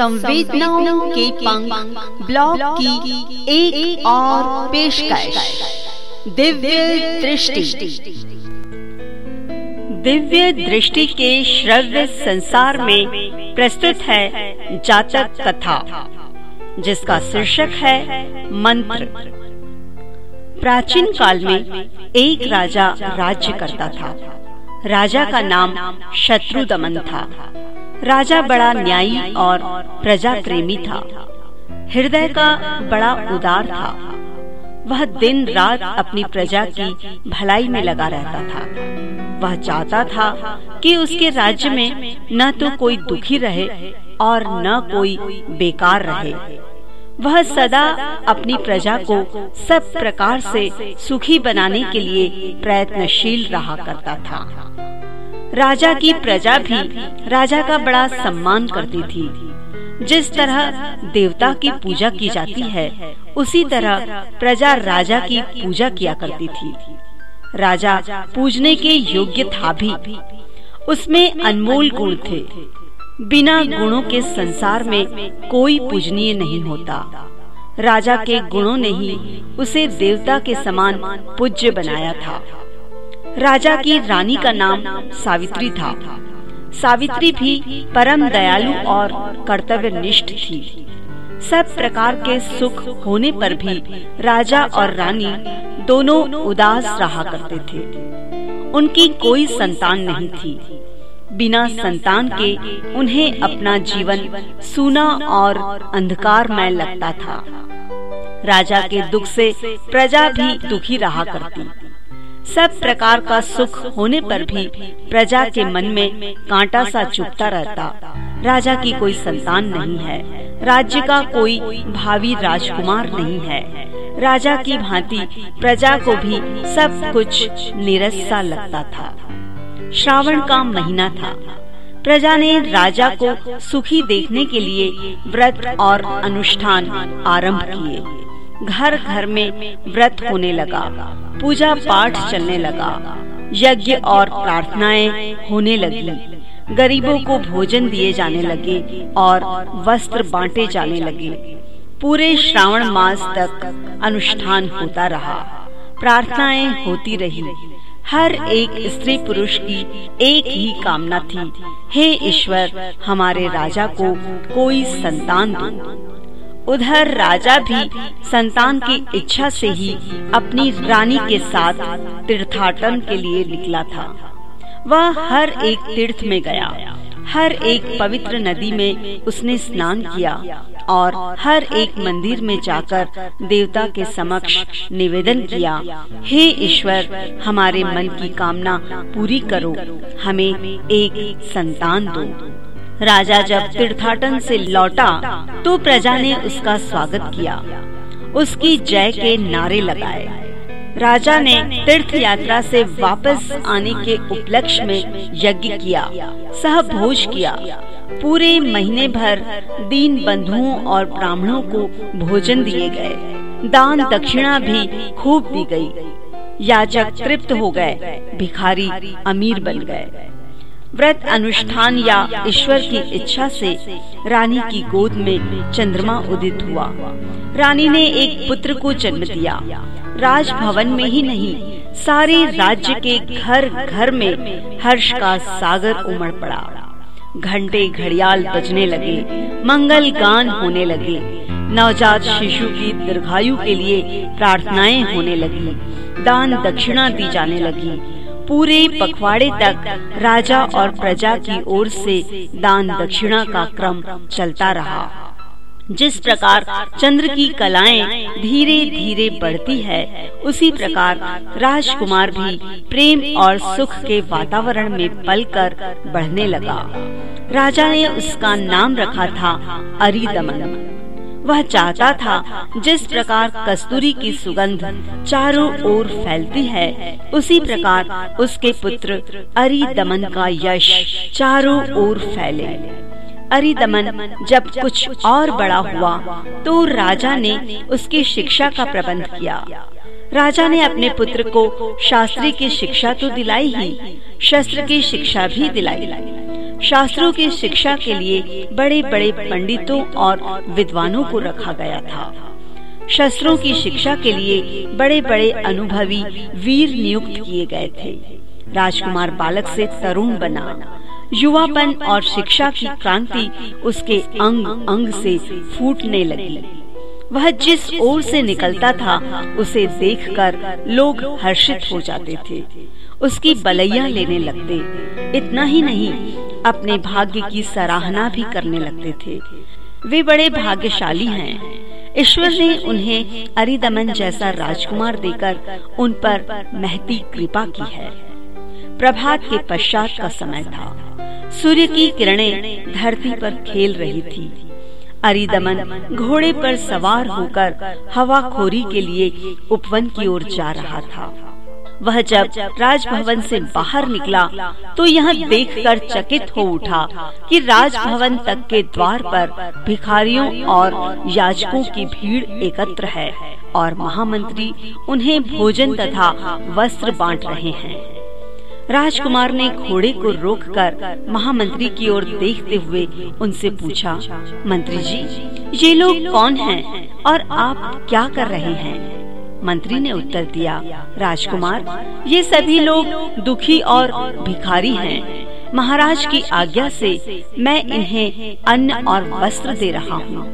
संवेदनाओं के पंख ब्लॉग की एक, एक और पेशकश। दिव्य दृष्टि। दिव्य दृष्टि के श्रव्य संसार में प्रस्तुत है जातक कथा जिसका शीर्षक है मंत्र। प्राचीन काल में एक राजा राज्य करता था। राजा का नाम शत्रु दमन था। राजा बड़ा न्यायी और प्रजा प्रेमी था। हृदय का बड़ा उदार था। वह दिन रात अपनी प्रजा की भलाई में लगा रहता था। वह चाहता था कि उसके राज्य में न तो कोई दुखी रहे और न कोई बेकार रहे। वह सदा अपनी प्रजा को सब प्रकार से सुखी बनाने के लिए प्रयत्नशील रहा करता था। राजा की प्रजा भी राजा का बड़ा सम्मान करती थी। जिस तरह देवता की पूजा की जाती है, उसी तरह प्रजा राजा की पूजा किया करती थी। राजा पूजने के योग्य था भी। उसमें अनमोल गुण थे। बिना गुणों के संसार में कोई पूजनीय नहीं होता। राजा के गुणों ने ही उसे देवता के समान पूज्य बनाया था। राजा की रानी का नाम सावित्री था। सावित्री भी परम दयालु और कर्तव्य निष्ठ थी। सब प्रकार के सुख होने पर भी राजा और रानी दोनों उदास रहा करते थे। उनकी कोई संतान नहीं थी। बिना संतान के उन्हें अपना जीवन सूना और अंधकारमय लगता था। राजा के दुख से प्रजा भी दुखी रहा करती। सब प्रकार का सुख होने पर भी प्रजा के मन में कांटा सा चुपता रहता। राजा की कोई संतान नहीं है। राज्य का कोई भावी राजकुमार नहीं है। राजा की भांति प्रजा को भी सब कुछ निरस्सा लगता था। श्रावण का महीना था। प्रजा ने राजा को सुखी देखने के लिए व्रत और अनुष्ठान आरंभ किए। घर घर में व्रत होने लगा। पूजा पाठ चलने लगा। यज्ञ और प्रार्थनाएँ होने लगी। गरीबों को भोजन दिए जाने लगे और वस्त्र बांटे जाने लगे। पूरे श्रावण मास तक अनुष्ठान होता रहा। प्रार्थनाएँ होती रही। हर एक स्त्री पुरुष की एक ही कामना थी, हे ईश्वर, हमारे राजा को कोई संतान दो। उधर राजा भी संतान की इच्छा से ही अपनी रानी के साथ तीर्थाटन के लिए निकला था। वह हर एक तीर्थ में गया। हर एक पवित्र नदी में उसने स्नान किया और हर एक मंदिर में जाकर देवता के समक्ष निवेदन किया, हे ईश्वर, हमारे मन की कामना पूरी करो, हमें एक संतान दो। राजा जब तीर्थाटन से लौटा तो प्रजा ने उसका स्वागत किया। उसकी जय के नारे लगाए। राजा ने तीर्थ यात्रा से वापस आने के उपलक्ष्य में यज्ञ किया, सह भोज किया। पूरे महीने भर दीन बंधुओं और ब्राह्मणों को भोजन दिए गए। दान दक्षिणा भी खूब दी गई। याचक तृप्त हो गए, भिखारी अमीर बन गए। व्रत अनुष्ठान या ईश्वर की इच्छा से रानी की गोद में चंद्रमा उदित हुआ। रानी ने एक पुत्र को जन्म दिया। राजभवन में ही नहीं, सारे राज्य के घर घर में हर्ष का सागर उमड़ पड़ा। घंटे घड़ियाल बजने लगे, मंगल गान होने लगे। नवजात शिशु की दीर्घायु के लिए प्रार्थनाएँ होने लगी। दान दक्षिणा दी जाने लगी। पूरे पखवाड़े तक राजा और प्रजा की ओर से दान दक्षिणा का क्रम चलता रहा। जिस प्रकार चंद्र की कलाएँ धीरे धीरे बढ़ती है, उसी प्रकार राजकुमार भी प्रेम और सुख के वातावरण में पलकर बढ़ने लगा। राजा ने उसका नाम रखा था अरिदमन। वह चाहता था जिस प्रकार कस्तूरी की सुगंध चारों ओर फैलती है, उसी प्रकार उसके पुत्र अरिदमन का यश चारों ओर फैले। अरिदमन जब कुछ और बड़ा हुआ तो राजा ने उसकी शिक्षा का प्रबंध किया। राजा ने अपने पुत्र को शास्त्री की शिक्षा तो दिलाई ही, शस्त्र की शिक्षा भी दिलाई। शास्त्रों की शिक्षा के लिए बड़े बड़े पंडितों और विद्वानों को रखा गया था। शस्त्रों की शिक्षा के लिए बड़े बड़े अनुभवी वीर नियुक्त किए गए थे। राजकुमार बालक से तरुण बना। युवापन और शिक्षा की क्रांति उसके अंग अंग से फूटने लगी। वह जिस ओर से निकलता था उसे देखकर लोग हर्षित हो जाते थे। उसकी बलैया लेने लगते। इतना ही नहीं अपने भाग्य की सराहना भी करने लगते थे। वे बड़े भाग्यशाली हैं। ईश्वर ने उन्हें अरिदमन जैसा राजकुमार देकर उन पर महती कृपा की है। प्रभात के पश्चात का समय था। सूर्य की किरणें धरती पर खेल रही थी। अरिदमन घोड़े पर सवार होकर हवाखोरी के लिए उपवन की ओर जा रहा था। वह जब राजभवन से बाहर निकला तो यह देखकर चकित हो उठा कि राजभवन तक के द्वार पर भिखारियों और याचकों की भीड़ एकत्र है और महामंत्री उन्हें भोजन तथा वस्त्र बांट रहे हैं। राजकुमार ने घोड़े को रोककर महामंत्री की ओर देखते हुए उनसे पूछा, मंत्री जी, ये लोग कौन हैं और आप क्या कर रहे हैं? मंत्री ने उत्तर दिया, राजकुमार, ये सभी लोग दुखी और भिखारी हैं। महाराज की आज्ञा से मैं इन्हें अन्न और वस्त्र दे रहा हूँ।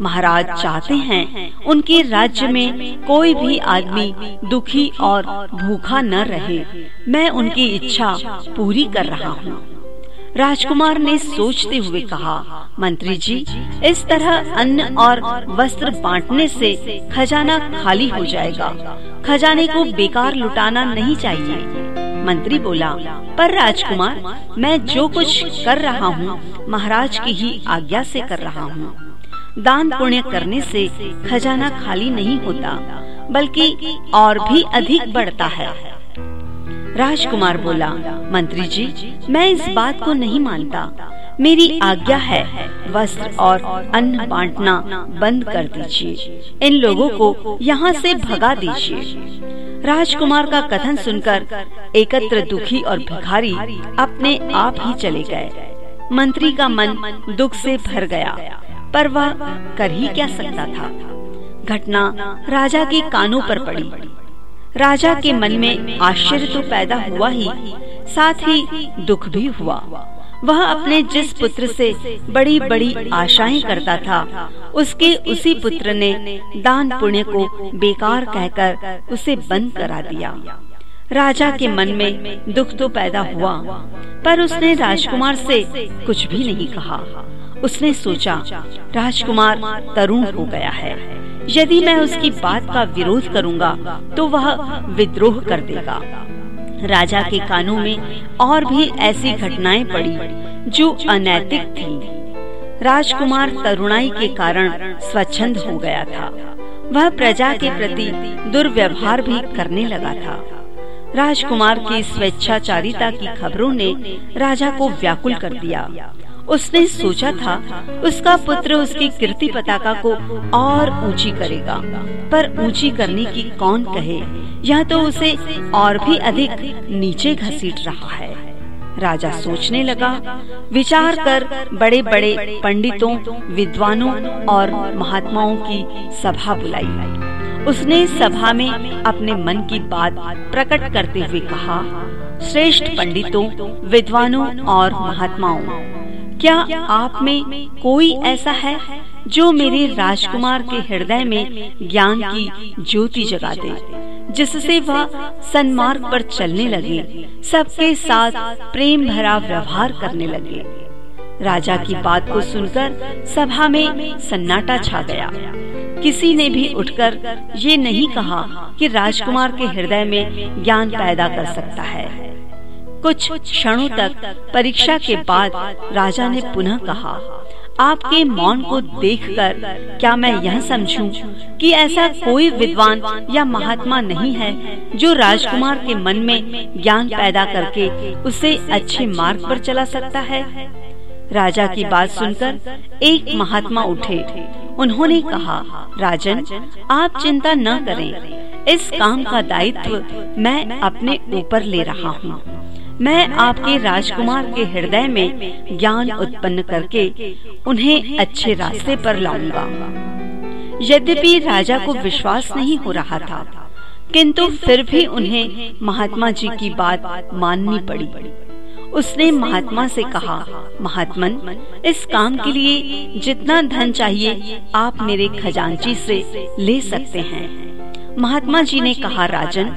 महाराज चाहते हैं उनके राज्य में कोई भी आदमी दुखी और भूखा न रहे। मैं उनकी इच्छा पूरी कर रहा हूँ। राजकुमार ने सोचते हुए कहा, मंत्री जी, इस तरह अन्न और वस्त्र बांटने से खजाना खाली हो जाएगा। खजाने को बेकार लुटाना नहीं चाहिए। मंत्री बोला, पर राजकुमार, मैं जो कुछ कर रहा हूँ, महाराज की ही आज्ञा से कर रहा हूँ। दान पुण्य करने से खजाना खाली नहीं होता, बल्कि और भी अधिक बढ़ता है। राजकुमार बोला, मंत्री जी, मैं इस बात को नहीं मानता। मेरी आज्ञा है, वस्त्र और अन्न बांटना बंद कर दीजिए। इन लोगों को यहाँ से भगा दीजिए। राजकुमार का कथन सुनकर एकत्र दुखी और भिखारी अपने आप ही चले गए। मंत्री का मन दुख से भर गया, पर वह कर ही क्या सकता था? घटना राजा के कानों पर पड़ी। राजा के मन में आश्चर्य तो पैदा हुआ ही, साथ ही दुख भी हुआ। वह अपने जिस पुत्र से बड़ी बड़ी आशाएँ करता था, उसके उसी पुत्र ने दान पुण्य को बेकार कहकर उसे बंद करा दिया। राजा के मन में दुख तो पैदा हुआ, पर उसने राजकुमार से कुछ भी नहीं कहा। उसने सोचा, राजकुमार तरुण हो गया है। यदि मैं उसकी बात का विरोध करूँगा तो वह विद्रोह कर देगा। राजा के कानों में और भी ऐसी घटनाएँ पड़ी, जो अनैतिक थी। राजकुमार तरुणाई के कारण स्वच्छंद हो गया था। वह प्रजा के प्रति दुर्व्यवहार भी करने लगा था। राजकुमार की स्वेच्छाचारिता की खबरों ने राजा को व्याकुल कर दिया। उसने सोचा था उसका पुत्र उसकी कीर्ति पताका को और ऊँची करेगा, पर ऊँची करने की कौन कहे? यह तो उसे और भी अधिक नीचे घसीट रहा है। राजा सोचने लगा, विचार कर बड़े बड़े पंडितों, विद्वानों और महात्माओं की सभा बुलाई। उसने सभा में अपने मन की बात प्रकट करते हुए कहा, श्रेष्ठ पंडितों, विद्वानों और महात्माओं क्या आप में कोई ऐसा है जो मेरे राजकुमार के हृदय में ज्ञान की ज्योति जगा दे, जिससे वह सन्मार्ग पर चलने लगे, सबके साथ प्रेम भरा व्यवहार करने लगे? राजा की बात को सुनकर सभा में सन्नाटा छा गया। किसी ने भी उठकर ये नहीं कहा कि राजकुमार के हृदय में ज्ञान पैदा कर सकता है। कुछ क्षणों तक परीक्षा के बाद राजा ने पुनः कहा, आपके मौन को देखकर क्या मैं यह समझूं कि ऐसा कोई विद्वान या महात्मा नहीं है जो राजकुमार के मन में ज्ञान पैदा करके उसे अच्छे मार्ग पर चला सकता है? राजा की बात सुनकर एक महात्मा उठे। उन्होंने कहा, राजन, आप चिंता न करें। इस काम का दायित्व मैं अपने ऊपर ले रहा हूँ। मैं आपके राजकुमार के हृदय में ज्ञान उत्पन्न करके उन्हें अच्छे रास्ते पर लाऊँगा। यद्यपि राजा को विश्वास नहीं हो रहा था, किंतु फिर भी उन्हें महात्मा जी की बात माननी पड़ी। उसने महात्मा से कहा, महात्मन, इस काम के लिए जितना धन चाहिए आप मेरे खजांची से ले सकते हैं। महात्मा जी ने कहा, राजन,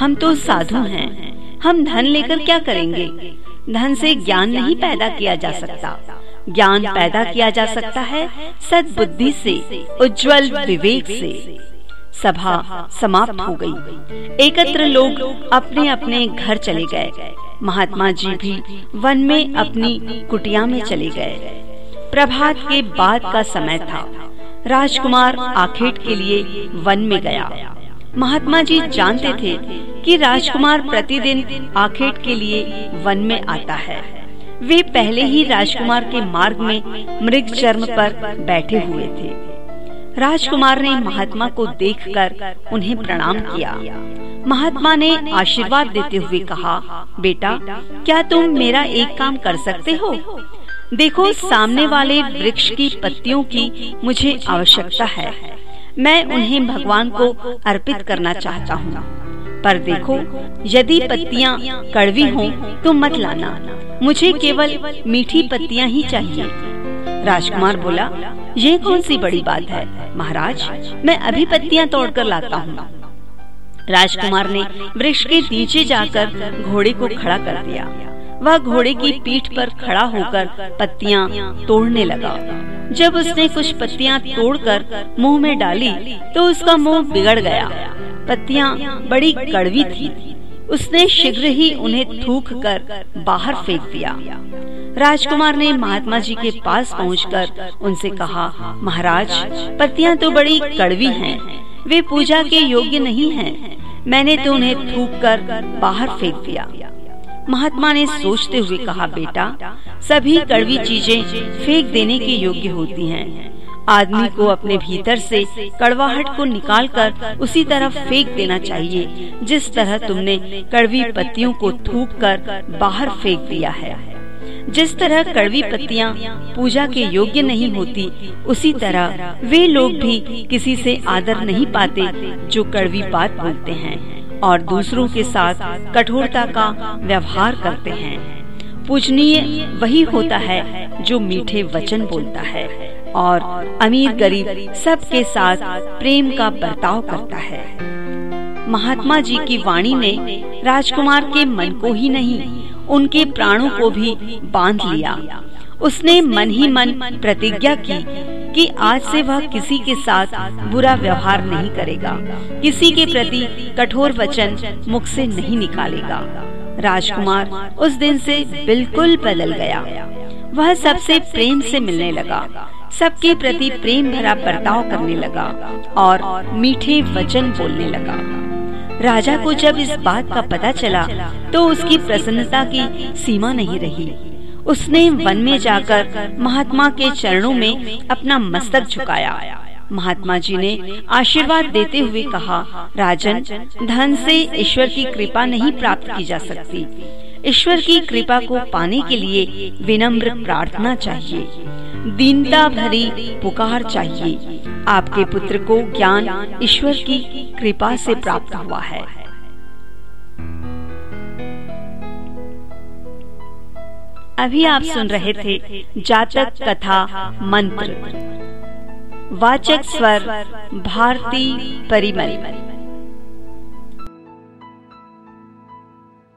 हम तो साधु हैं। हम धन लेकर क्या करेंगे? धन से ज्ञान नहीं पैदा किया जा सकता। ज्ञान पैदा किया जा सकता है सद्बुद्धि से, उज्जवल विवेक से। सभा समाप्त हो गई। एकत्र लोग अपने अपने घर चले गए। महात्मा जी भी वन में अपनी कुटिया में चले गए। प्रभात के बाद का समय था। राजकुमार आखेट के लिए वन में गया। महात्मा जी जानते थे कि राजकुमार प्रतिदिन आखेट के लिए वन में आता है। वे पहले ही राजकुमार के मार्ग में मृग चर्म पर बैठे हुए थे। राजकुमार ने महात्मा को देखकर उन्हें प्रणाम किया। महात्मा ने आशीर्वाद देते हुए कहा, बेटा, क्या तुम मेरा एक काम कर सकते हो? देखो, सामने वाले वृक्ष की पत्तियों की मुझे आवश्यकता है। मैं उन्हें भगवान को अर्पित करना चाहता हूँ। पर देखो, यदि पत्तियाँ कड़वी हों तो मत लाना। मुझे केवल मीठी पत्तियाँ ही चाहिए। राजकुमार बोला ये कौन सी बड़ी बात है? महाराज, मैं अभी पत्तियाँ तोड़कर लाता हूँ। राजकुमार ने वृक्ष के नीचे जाकर घोड़े को खड़ा कर दिया। वह घोड़े की पीठ पर खड़ा होकर पत्तियाँ तोड़ने लगा। जब उसने कुछ पत्तियाँ तोड़कर मुँह में डाली तो उसका मुँह बिगड़ गया। पत्तियाँ बड़ी कड़वी थी। उसने शीघ्र ही उन्हें थूक कर बाहर फेंक दिया। राजकुमार ने महात्मा जी के पास पहुंचकर उनसे कहा महाराज पत्तियाँ तो बड़ी कड़वी हैं, वे पूजा के योग्य नहीं हैं। मैंने तो उन्हें थूक कर बाहर फेंक दिया। महात्मा ने सोचते हुए कहा, बेटा, सभी कड़वी चीज़ें फेंक देने के योग्य होती हैं। आदमी को अपने भीतर से कड़वाहट को निकालकर उसी तरह फेंक देना चाहिए, जिस तरह तुमने कड़वी पत्तियों को थूक कर बाहर फेंक दिया है जिस तरह कड़वी पत्तियाँ पूजा के योग्य नहीं होती, उसी तरह वे लोग भी किसी से आदर नहीं पाते, जो कड़वी बात बोलते हैं और दूसरों के साथ कठोरता का व्यवहार करते हैं। पूजनीय वही होता है जो मीठे वचन बोलता है और अमीर गरीब सबके साथ प्रेम का बर्ताव करता है। महात्मा जी की वाणी ने राजकुमार के मन को ही नहीं, उनके प्राणों को भी बाँध लिया। उसने मन ही मन प्रतिज्ञा की कि आज से वह किसी के साथ बुरा व्यवहार नहीं करेगा। किसी के प्रति कठोर वचन मुख से नहीं निकालेगा। राजकुमार उस दिन से बिल्कुल बदल गया। वह सबसे प्रेम से मिलने लगा। सबके प्रति प्रेम भरा बर्ताव करने लगा और मीठे वचन बोलने लगा। राजा को जब इस बात का पता चला तो उसकी प्रसन्नता की सीमा नहीं रही। उसने वन में जाकर महात्मा के चरणों में अपना मस्तक झुकाया। महात्मा जी ने आशीर्वाद देते हुए कहा, राजन, धन से ईश्वर की कृपा नहीं प्राप्त की जा सकती। ईश्वर की कृपा को पाने के लिए विनम्र प्रार्थना चाहिए। दीनता भरी पुकार चाहिए। आपके पुत्र को ज्ञान ईश्वर की कृपा से प्राप्त हुआ है। अभी आप सुन रहे थे जातक कथा मंत्र। वाचक स्वर भारती परिमल।